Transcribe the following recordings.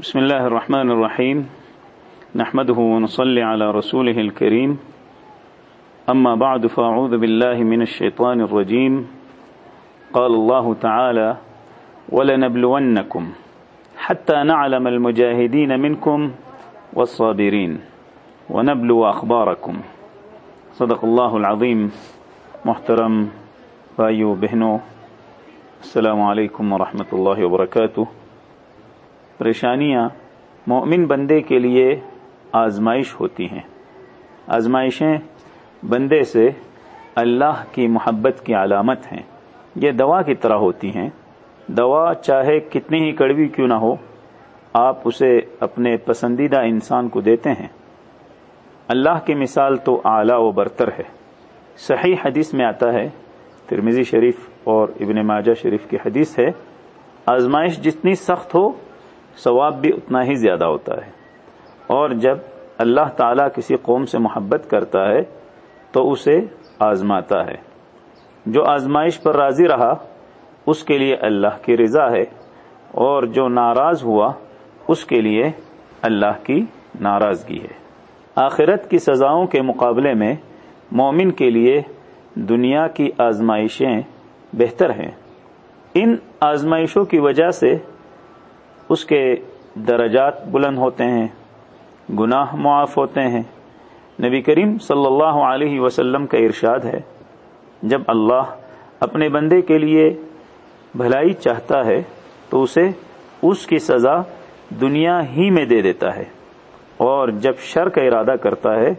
بسم الله الرحمن الرحيم نحمده ونصلي على رسوله الكريم أما بعد فأعوذ بالله من الشيطان الرجيم قال الله تعالى ولنبلونكم حتى نعلم المجاهدين منكم والصابرين ونبلو أخباركم صدق الله العظيم محترم بھائیو بہنوں السلام علیکم ورحمۃ اللہ وبرکاتہ۔ پریشانیاں مومن بندے کے لیے آزمائش ہوتی ہیں۔ آزمائشیں بندے سے اللہ کی محبت کی علامت ہیں۔ یہ دوا کی طرح ہوتی ہیں۔ دوا چاہے کتنی ہی کڑوی کیوں نہ ہو، آپ اسے اپنے پسندیدہ انسان کو دیتے ہیں۔ اللہ کی مثال تو اعلیٰ و برتر ہے۔ صحیح حدیث میں آتا ہے ترمیزی شریف اور ابن ماجہ شریف کی حدیث ہے، آزمائش جتنی سخت ہو ثواب بھی اتنا ہی زیادہ ہوتا ہے۔ اور جب اللہ تعالیٰ کسی قوم سے محبت کرتا ہے، تو اسے آزماتا ہے۔ جو آزمائش پر راضی رہا، اس کے لیے اللہ کی رضا ہے۔ اور جو ناراض ہوا، اس کے لیے اللہ کی ناراضگی ہے۔ آخرت کی سزاؤں کے مقابلے میں مومن کے لیے دنیا کی آزمائشیں بہتر ہیں۔ ان آزمائشوں کی وجہ سے اس کے درجات بلند ہوتے ہیں، گناہ معاف ہوتے ہیں۔ نبی کریم صلی اللہ علیہ وسلم کا ارشاد ہے، جب اللہ اپنے بندے کے لیے بھلائی چاہتا ہے، تو اسے اس کی سزا دنیا ہی میں دے دیتا ہے۔ اور جب شر کا ارادہ کرتا ہے،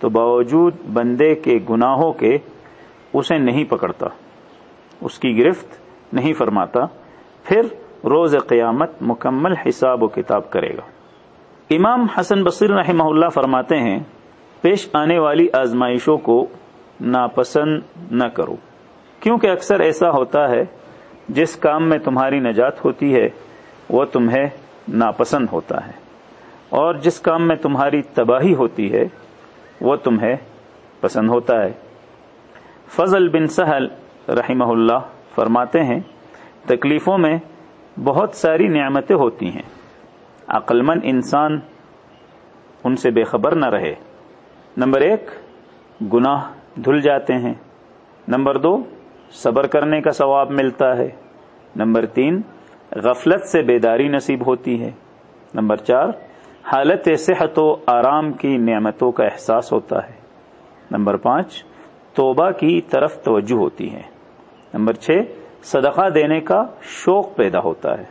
تو باوجود بندے کے گناہوں کے اسے نہیں پکڑتا، اس کی گرفت نہیں فرماتا۔ پھر روز قیامت مکمل حساب و کتاب کرے گا۔ امام حسن بصیر رحمہ اللہ فرماتے ہیں، پیش آنے والی آزمائشوں کو ناپسند نہ کرو۔ کیونکہ اکثر ایسا ہوتا ہے، جس کام میں تمہاری نجات ہوتی ہے، وہ تمہیں ناپسند ہوتا ہے۔ اور جس کام میں تمہاری تباہی ہوتی ہے، وہ تمہیں پسند ہوتا ہے۔ فضل بن سہل رحمہ اللہ فرماتے ہیں، تکلیفوں میں بہت ساری نعمتیں ہوتی ہیں۔ عقلمند انسان ان سے بے خبر نہ رہے۔ نمبر ایک، گناہ دھل جاتے ہیں۔ نمبر دو، صبر کرنے کا ثواب ملتا ہے۔ نمبر تین، غفلت سے بیداری نصیب ہوتی ہے۔ نمبر چار، حالت صحت و آرام کی نعمتوں کا احساس ہوتا ہے۔ نمبر پانچ، توبہ کی طرف توجہ ہوتی ہے۔ نمبر چھ صدقہ دینے کا شوق پیدا ہوتا ہے۔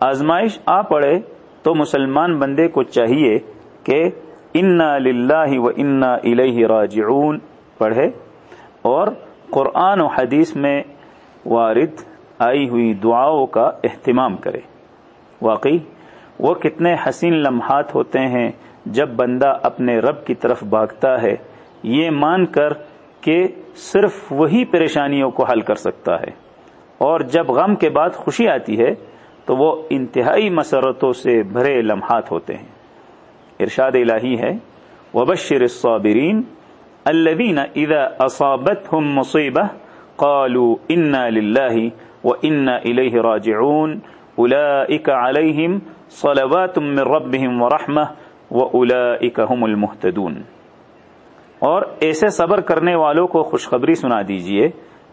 آزمائش آ پڑے تو مسلمان بندے کو چاہیے کہ انا للہ و انا الہ راجعون۔ پڑھے اور قرآن و حدیث میں وارد آئی ہوئی دعاؤں کا اہتمام کرے۔ واقعی وہ کتنے حسین لمحات ہوتے ہیں جب بندہ اپنے رب کی طرف بھاگتا ہے۔ یہ مان کر کہ صرف وہی پریشانیوں کو حل کر سکتا ہے۔ اور جب غم کے بعد خوشی آتی ہے، تو وہ انتہائی مسرتوں سے بھرے لمحات ہوتے ہیں۔ ارشاد الہی ہے، وبشر الصابرین الذين اذا اصابتهم مصیبہ قالوا انا للہ وانا الیہ راجعون اولئک علیہم صلوات من ربهم ورحمہ واولئک هم المهتدون۔ اور ایسے صبر کرنے والوں کو خوشخبری سنا دیجیے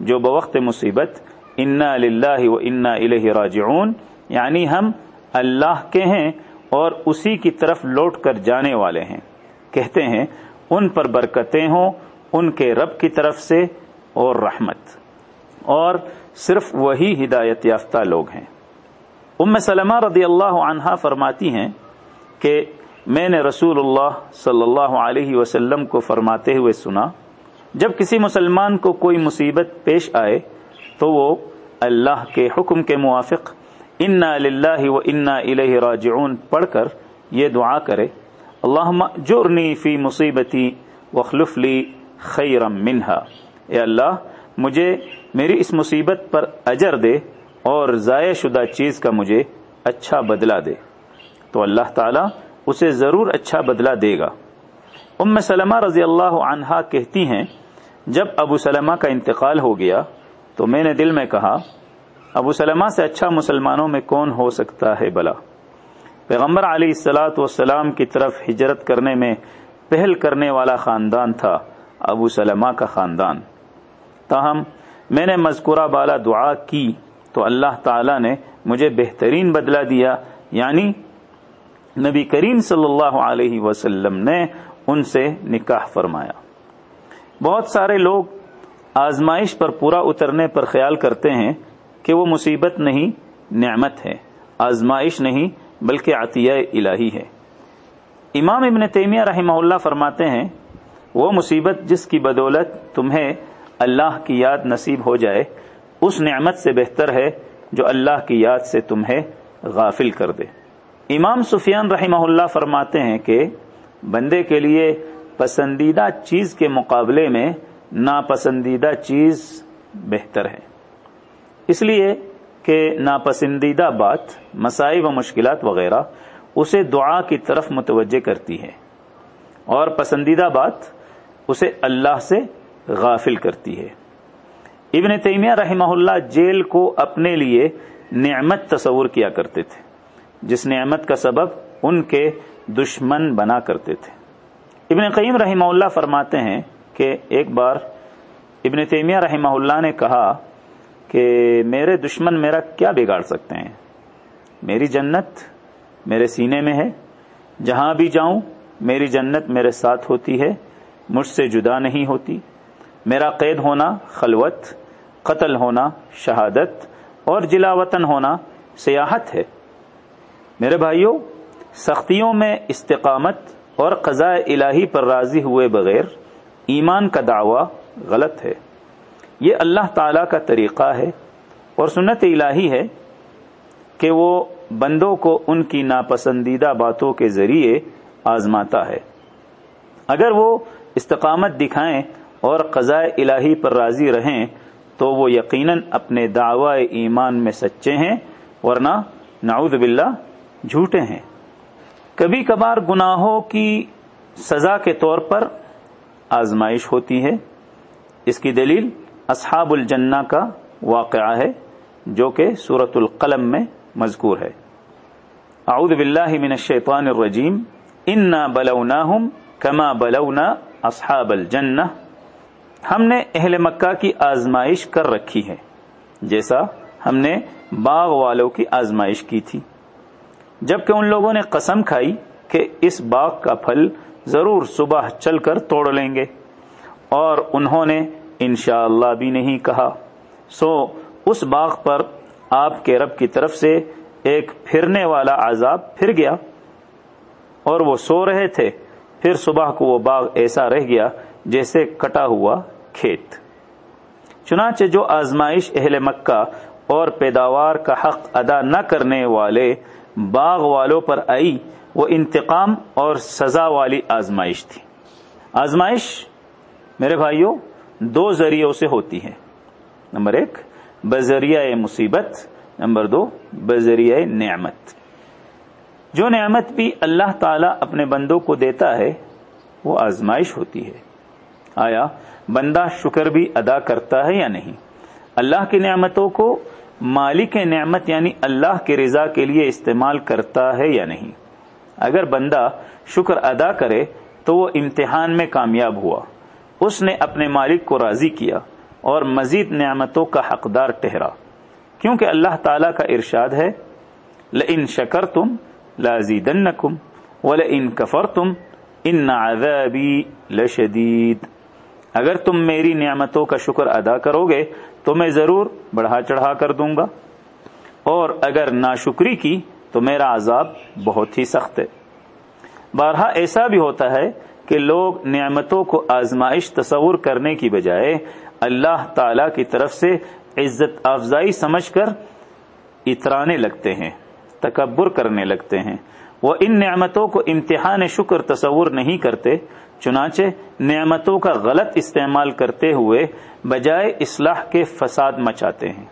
جو بوقت مصیبت انا للہ و انا الہ راجعون یعنی ہم اللہ کے ہیں اور اسی کی طرف لوٹ کر جانے والے ہیں۔ کہتے ہیں، ان پر برکتیں ہوں ان کے رب کی طرف سے اور رحمت۔ اور صرف وہی ہدایت یافتہ لوگ ہیں۔ ام سلمہ رضی اللہ عنہا فرماتی ہیں کہ میں نے رسول اللہ صلی اللہ علیہ وسلم کو فرماتے ہوئے سنا، جب کسی مسلمان کو کوئی مصیبت پیش آئے تو وہ اللہ کے حکم کے موافق، انا للہ و انا الہ راجعون پڑھ کر یہ دعا کرے اللہ جرنی فی مصیبتی وخلف لی خیرم منہا. اے اللہ، مجھے میری اس مصیبت پر اجر دے اور ضائع شدہ چیز کا مجھے اچھا بدلہ دے۔ تو اللہ تعالی اسے ضرور اچھا بدلہ دے گا۔ ام سلمہ رضی اللہ عنہا کہتی ہیں، جب ابو سلمہ کا انتقال ہو گیا تو میں نے دل میں کہا، ابو سلمہ سے اچھا مسلمانوں میں کون ہو سکتا ہے بلا؟ پیغمبر علیہ السلاۃ والسلام کی طرف ہجرت کرنے میں پہل کرنے والا خاندان تھا، ابو سلمہ کا خاندان۔ تاہم، میں نے مذکورہ بالا دعا کی تو اللہ تعالی نے مجھے بہترین بدلہ دیا یعنی نبی کریم صلی اللہ علیہ وسلم نے ان سے نکاح فرمایا۔ بہت سارے لوگ آزمائش پر پورا اترنے پر خیال کرتے ہیں کہ وہ مصیبت نہیں، نعمت ہے۔ آزمائش نہیں، بلکہ عطیہ الہی ہے۔ امام ابن تیمیہ رحمہ اللہ فرماتے ہیں، وہ مصیبت جس کی بدولت تمہیں اللہ کی یاد نصیب ہو جائے، اس نعمت سے بہتر ہے جو اللہ کی یاد سے تمہیں غافل کر دے۔ امام سفیان رحمہ اللہ فرماتے ہیں کہ بندے کے لیے پسندیدہ چیز کے مقابلے میں ناپسندیدہ چیز بہتر ہے۔ اس لیے کہ ناپسندیدہ بات مسائل و مشکلات وغیرہ، اسے دعا کی طرف متوجہ کرتی ہے۔ اور پسندیدہ بات، اسے اللہ سے غافل کرتی ہے۔ ابن تیمیہ رحمہ اللہ جیل کو اپنے لیے نعمت تصور کیا کرتے تھے۔ جس نعمت کا سبب ان کے دشمن بنا کرتے تھے۔ ابن قیم رحمہ اللہ فرماتے ہیں کہ ایک بار ابن تیمیہ رحمہ اللہ نے کہا کہ میرے دشمن میرا کیا بگاڑ سکتے ہیں؟ میری جنت میرے سینے میں ہے، جہاں بھی جاؤں میری جنت میرے ساتھ ہوتی ہے، مجھ سے جدا نہیں ہوتی۔ میرا قید ہونا خلوت، قتل ہونا شہادت، اور جلا وطن ہونا سیاحت ہے۔ میرے بھائیوں سختیوں میں استقامت اور قضاء الہی پر راضی ہوئے بغیر ایمان کا دعوی غلط ہے۔ یہ اللہ تعالی کا طریقہ ہے اور سنت الہی ہے کہ وہ بندوں کو ان کی ناپسندیدہ باتوں کے ذریعے آزماتا ہے۔ اگر وہ استقامت دکھائیں اور قضاء الہی پر راضی رہیں تو وہ یقیناً اپنے دعوی ایمان میں سچے ہیں، ورنہ نعوذ باللہ جھوٹے ہیں۔ کبھی کبھار گناہوں کی سزا کے طور پر آزمائش ہوتی ہے۔ اس کی دلیل اصحاب الجنہ کا واقعہ ہے، جو کہ سورت القلم میں مذکور ہے۔ اعوذ باللہ من الشیطان الرجیم۔ انا بلوناہم کما بلونا اصحاب الجنہ۔ ہم نے اہل مکہ کی آزمائش کر رکھی ہے، جیسا ہم نے باغ والوں کی آزمائش کی تھی۔ جبکہ ان لوگوں نے قسم کھائی کہ اس باغ کا پھل ضرور صبح چل کر توڑ لیں گے۔ اور انہوں نے انشاءاللہ اللہ بھی نہیں کہا۔ سو، اس باغ پر آپ کے رب کی طرف سے ایک پھرنے والا عذاب پھر گیا۔ اور وہ سو رہے تھے۔ پھر صبح کو وہ باغ ایسا رہ گیا جیسے کٹا ہوا کھیت۔ چنانچہ جو آزمائش اہل مکہ اور پیداوار کا حق ادا نہ کرنے والے باغ والوں پر آئی، وہ انتقام اور سزا والی آزمائش تھی۔ آزمائش میرے بھائیوں، دو ذریعوں سے ہوتی ہے۔ نمبر ایک، بذریعہ مصیبت، نمبر دو، بذریعہ نعمت۔ جو نعمت بھی اللہ تعالی اپنے بندوں کو دیتا ہے، وہ آزمائش ہوتی ہے۔ آیا، بندہ شکر بھی ادا کرتا ہے یا نہیں؟ اللہ کی نعمتوں کو مالک نعمت یعنی اللہ کی رضا کے لیے استعمال کرتا ہے یا نہیں؟ اگر بندہ شکر ادا کرے تو وہ امتحان میں کامیاب ہوا۔ اس نے اپنے مالک کو راضی کیا اور مزید نعمتوں کا حقدار ٹہرا کیونکہ اللہ تعالی کا ارشاد ہے ل شکر تم لازیدن کم و ان کفر تم ان لشدید۔ اگر تم میری نعمتوں کا شکر ادا کرو گے تو میں ضرور بڑھا چڑھا کر دوں گا۔ اور اگر ناشکری کی تو میرا عذاب بہت ہی سخت ہے۔ بارہا ایسا بھی ہوتا ہے کہ لوگ نعمتوں کو آزمائش تصور کرنے کی بجائے اللہ تعالی کی طرف سے عزت افزائی سمجھ کر اترانے لگتے ہیں، تکبر کرنے لگتے ہیں۔ وہ ان نعمتوں کو امتحان شکر تصور نہیں کرتے چنانچہ نعمتوں کا غلط استعمال کرتے ہوئے بجائے اصلاح کے فساد مچاتے ہیں۔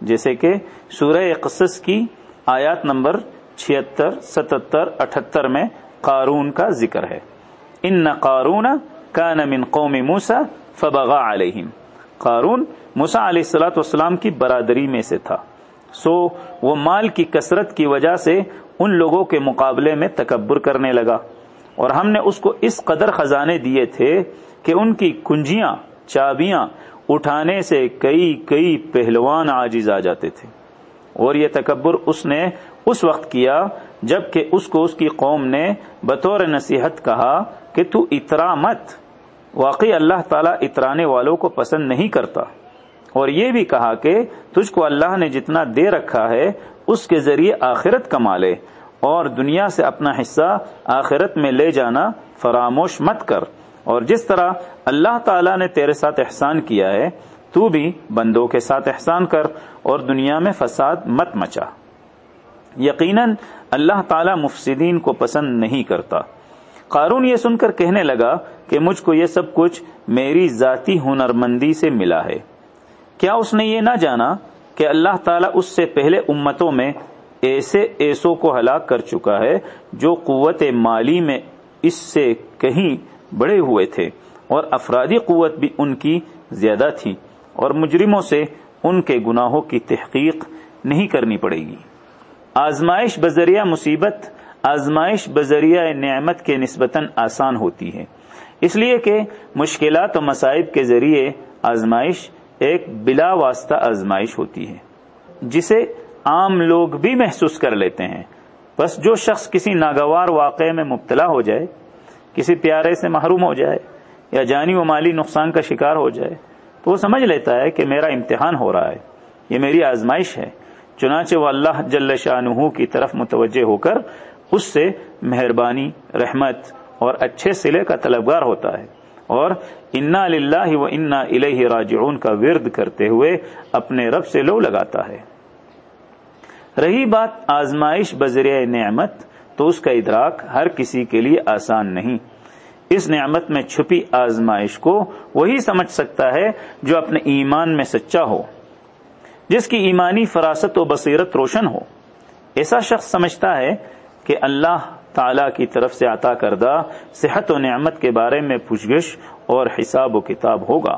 جیسے کہ سورہ قصص کی آیات نمبر چھتر ستتر، اٹھتر میں قارون کا ذکر ہے۔ ان نہ قارون کا نمن قومی موسا فبغا علیہم۔ قارون موسا علیہ السلاۃ والسلام کی برادری میں سے تھا۔ سو وہ مال کی کثرت کی وجہ سے ان لوگوں کے مقابلے میں تکبر کرنے لگا۔ اور ہم نے اس کو اس قدر خزانے دیے تھے کہ ان کی کنجیاں، چابیاں اٹھانے سے کئی کئی پہلوان آجیز آ جاتے تھے۔ اور یہ تکبر اس نے اس وقت کیا جبکہ اس کو اس کی قوم نے بطور نصیحت کہا کہ تو اترا مت۔ واقعی اللہ تعالیٰ اترانے والوں کو پسند نہیں کرتا۔ اور یہ بھی کہا کہ تجھ کو اللہ نے جتنا دے رکھا ہے، اس کے ذریعے آخرت کما لے۔ اور دنیا سے اپنا حصہ آخرت میں لے جانا فراموش مت کر۔ اور جس طرح اللہ تعالیٰ نے تیرے ساتھ احسان کیا ہے، تو بھی بندوں کے ساتھ احسان کر اور دنیا میں فساد مت مچا۔ یقیناً اللہ تعالیٰ مفسدین کو پسند نہیں کرتا۔ قارون یہ سن کر کہنے لگا کہ مجھ کو یہ سب کچھ میری ذاتی ہنرمندی سے ملا ہے۔ کیا اس نے یہ نہ جانا کہ اللہ تعالیٰ اس سے پہلے امتوں میں ایسے ایسوں کو ہلاک کر چکا ہے جو قوت مالی میں اس سے کہیں بڑے ہوئے تھے اور افرادی قوت بھی ان کی زیادہ تھی اور مجرموں سے ان کے گناہوں کی تحقیق نہیں کرنی پڑے گی۔ آزمائش بذریعہ مصیبت، آزمائش بذریعہ نعمت کے نسبتاً آسان ہوتی ہے۔ اس لیے کہ مشکلات و مصائب کے ذریعے آزمائش ایک بلا واسطہ آزمائش ہوتی ہے، جسے عام لوگ بھی محسوس کر لیتے ہیں۔ بس جو شخص کسی ناگوار واقعے میں مبتلا ہو جائے، کسی پیارے سے محروم ہو جائے، یا جانی و مالی نقصان کا شکار ہو جائے، تو وہ سمجھ لیتا ہے کہ میرا امتحان ہو رہا ہے۔ یہ میری آزمائش ہے۔ چنانچہ وہ اللہ جل شاہ کی طرف متوجہ ہو کر اس سے مہربانی، رحمت اور اچھے سلے کا طلبگار ہوتا ہے اور انا للہ و انا الہ راجعون کا ورد کرتے ہوئے اپنے رب سے لو لگاتا ہے۔ رہی بات آزمائش بذریعہ نعمت، تو اس کا ادراک ہر کسی کے لیے آسان نہیں۔ اس نعمت میں چھپی آزمائش کو وہی سمجھ سکتا ہے جو اپنے ایمان میں سچا ہو، جس کی ایمانی فراست و بصیرت روشن ہو۔ ایسا شخص سمجھتا ہے کہ اللہ تعالی کی طرف سے عطا کردہ صحت و نعمت کے بارے میں پوچھ گچھ اور حساب و کتاب ہوگا۔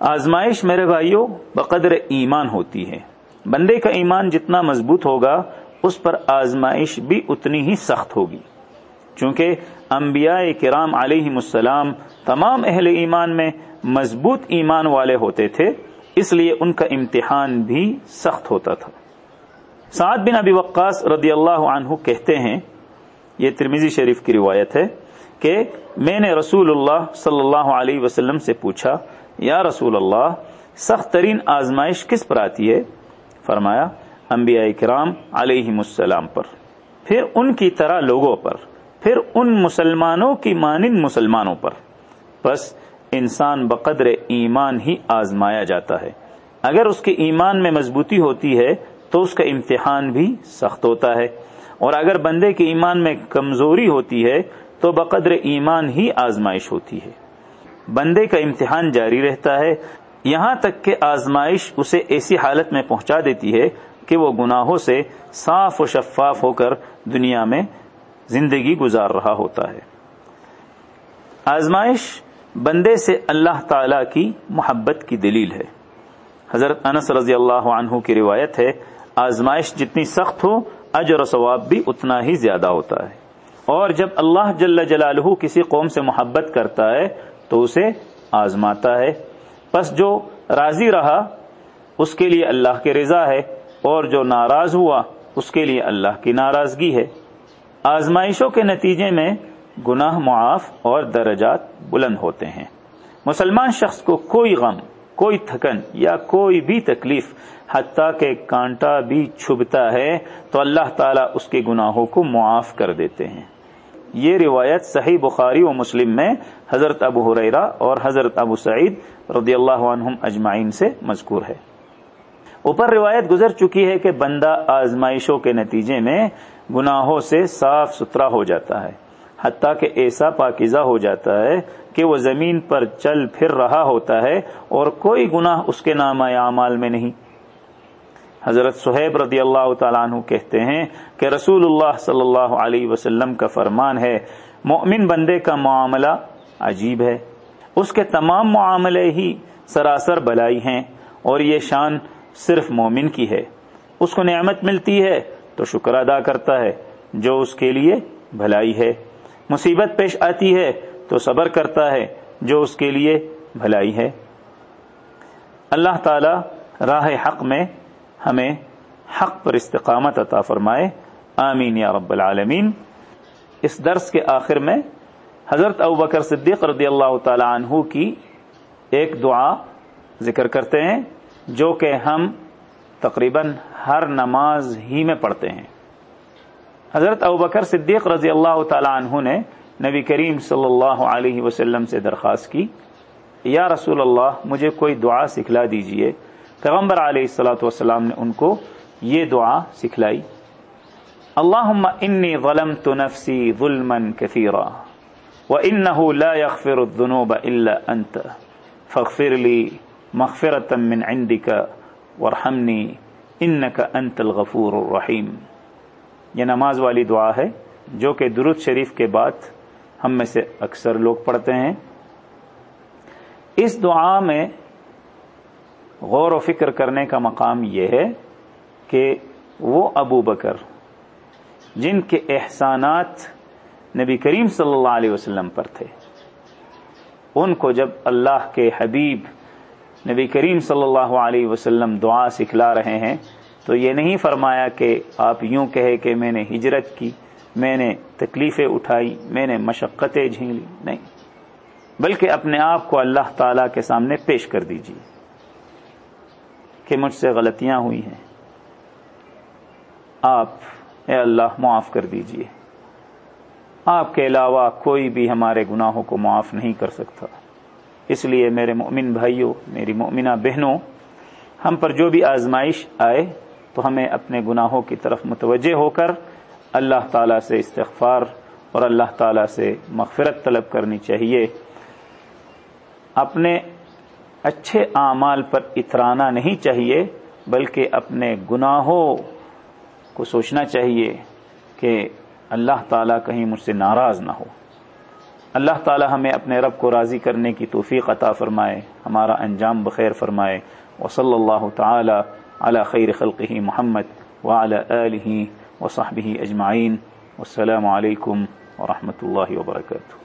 آزمائش میرے بھائیوں بقدر ایمان ہوتی ہے۔ بندے کا ایمان جتنا مضبوط ہوگا، اس پر آزمائش بھی اتنی ہی سخت ہوگی۔ چونکہ انبیاء کرام علیہ السلام تمام اہل ایمان میں مضبوط ایمان والے ہوتے تھے، اس لیے ان کا امتحان بھی سخت ہوتا تھا۔ سعد بن ابی وقاص رضی اللہ عنہ کہتے ہیں، یہ ترمیزی شریف کی روایت ہے، کہ میں نے رسول اللہ صلی اللہ علیہ وسلم سے پوچھا، یا رسول اللہ سخت ترین آزمائش کس پر آتی ہے؟ فرمایا، انبیاء کرام علیہ السلام پر۔ پھر ان کی طرح لوگوں پر۔ پھر ان مسلمانوں کی مانند مسلمانوں پر۔ بس انسان بقدر ایمان ہی آزمایا جاتا ہے۔ اگر اس کے ایمان میں مضبوطی ہوتی ہے، تو اس کا امتحان بھی سخت ہوتا ہے۔ اور اگر بندے کے ایمان میں کمزوری ہوتی ہے، تو بقدر ایمان ہی آزمائش ہوتی ہے۔ بندے کا امتحان جاری رہتا ہے۔ یہاں تک کہ آزمائش اسے ایسی حالت میں پہنچا دیتی ہے کہ وہ گناہوں سے صاف و شفاف ہو کر دنیا میں زندگی گزار رہا ہوتا ہے۔ آزمائش بندے سے اللہ تعالی کی محبت کی دلیل ہے۔ حضرت انس رضی اللہ عنہ کی روایت ہے، آزمائش جتنی سخت ہو، اجر و ثواب بھی اتنا ہی زیادہ ہوتا ہے۔ اور جب اللہ جل جلالہ کسی قوم سے محبت کرتا ہے، تو اسے آزماتا ہے۔ پس جو راضی رہا، اس کے لیے اللہ کی رضا ہے، اور جو ناراض ہوا، اس کے لیے اللہ کی ناراضگی ہے۔ آزمائشوں کے نتیجے میں گناہ، معاف اور درجات بلند ہوتے ہیں۔ مسلمان شخص کو کوئی غم، کوئی تھکن یا کوئی بھی تکلیف، حتیٰ کہ کانٹا بھی چھبتا ہے، تو اللہ تعالیٰ اس کے گناہوں کو معاف کر دیتے ہیں۔ یہ روایت صحیح بخاری و مسلم میں حضرت ابو حریرا اور حضرت ابو سعید رضی اللہ عنہم اجمعین سے مذکور ہے۔ اوپر روایت گزر چکی ہے کہ بندہ آزمائشوں کے نتیجے میں گناہوں سے صاف ستھرا ہو جاتا ہے، حتیٰ کہ ایسا پاکیزہ ہو جاتا ہے کہ وہ زمین پر چل پھر رہا ہوتا ہے اور کوئی گناہ اس کے نام اعمال میں نہیں۔ حضرت صہیب رضی اللہ تعالیٰ عنہ کہتے ہیں کہ رسول اللہ صلی اللہ علیہ وسلم کا فرمان ہے مومن بندے کا معاملہ عجیب ہے۔ اس کے تمام معاملے ہی سراسر بلائی ہیں اور یہ شان صرف مومن کی ہے۔ اس کو نعمت ملتی ہے تو شکر ادا کرتا ہے جو اس کے لیے بھلائی ہے۔ مصیبت پیش آتی ہے تو صبر کرتا ہے جو اس کے لیے بھلائی ہے۔ اللہ تعالی راہ حق میں ہمیں حق پر استقامت عطا فرمائے۔ آمین یا رب العالمین۔ اس درس کے آخر میں حضرت ابوبکر صدیق رضی اللہ تعالی عنہ کی ایک دعا ذکر کرتے ہیں، جو کہ ہم تقریباً ہر نماز ہی میں پڑھتے ہیں۔ حضرت ابوبکر صدیق رضی اللہ تعالی عنہ نے نبی کریم صلی اللہ علیہ وسلم سے درخواست کی، یا رسول اللہ، مجھے کوئی دعا سکھلا دیجیے پیغمبر علیہ السلاۃ والسلام نے ان کو یہ دعا سکھلائی۔ اللہ انی غلم تو نفسی ظلم کثیرا و لا يغفر الذنوب الا انت فاغفر لی مغفرة من عندك ورحمنی انك انت الغفور الرحیم۔ یہ نماز والی دعا ہے جو کہ درود شریف کے بعد ہم میں سے اکثر لوگ پڑھتے ہیں۔ اس دعا میں غور و فکر کرنے کا مقام یہ ہے کہ وہ ابو بکر، جن کے احسانات نبی کریم صلی اللہ علیہ وسلم پر تھے، ان کو جب اللہ کے حبیب نبی کریم صلی اللہ علیہ وسلم دعا سکھلا رہے ہیں، تو یہ نہیں فرمایا کہ آپ یوں کہے کہ میں نے ہجرت کی، میں نے تکلیفیں اٹھائی، میں نے مشقتیں جھیلی نہیں، بلکہ اپنے آپ کو اللہ تعالی کے سامنے پیش کر دیجیے۔ کہ مجھ سے غلطیاں ہوئی ہیں۔ آپ، اے اللہ، معاف کر دیجیے آپ کے علاوہ کوئی بھی ہمارے گناہوں کو معاف نہیں کر سکتا۔ اس لیے میرے مومن بھائیوں، میری مومنہ بہنوں، ہم پر جو بھی آزمائش آئے تو ہمیں اپنے گناہوں کی طرف متوجہ ہو کر اللہ تعالی سے استغفار اور اللہ تعالی سے مغفرت طلب کرنی چاہیے۔ اپنے اچھے اعمال پر اترانا نہیں چاہیے، بلکہ اپنے گناہوں کو سوچنا چاہیے کہ اللہ تعالیٰ کہیں مجھ سے ناراض نہ ہو۔ اللہ تعالیٰ ہمیں اپنے رب کو راضی کرنے کی توفیق عطا فرمائے، ہمارا انجام بخیر فرمائے۔ وصلی اللہ تعالی علی خیر خلقہ محمد وعلی آلہ وصحبہ اجمعین۔ والسلام علیکم ورحمۃ اللہ وبرکاتہ۔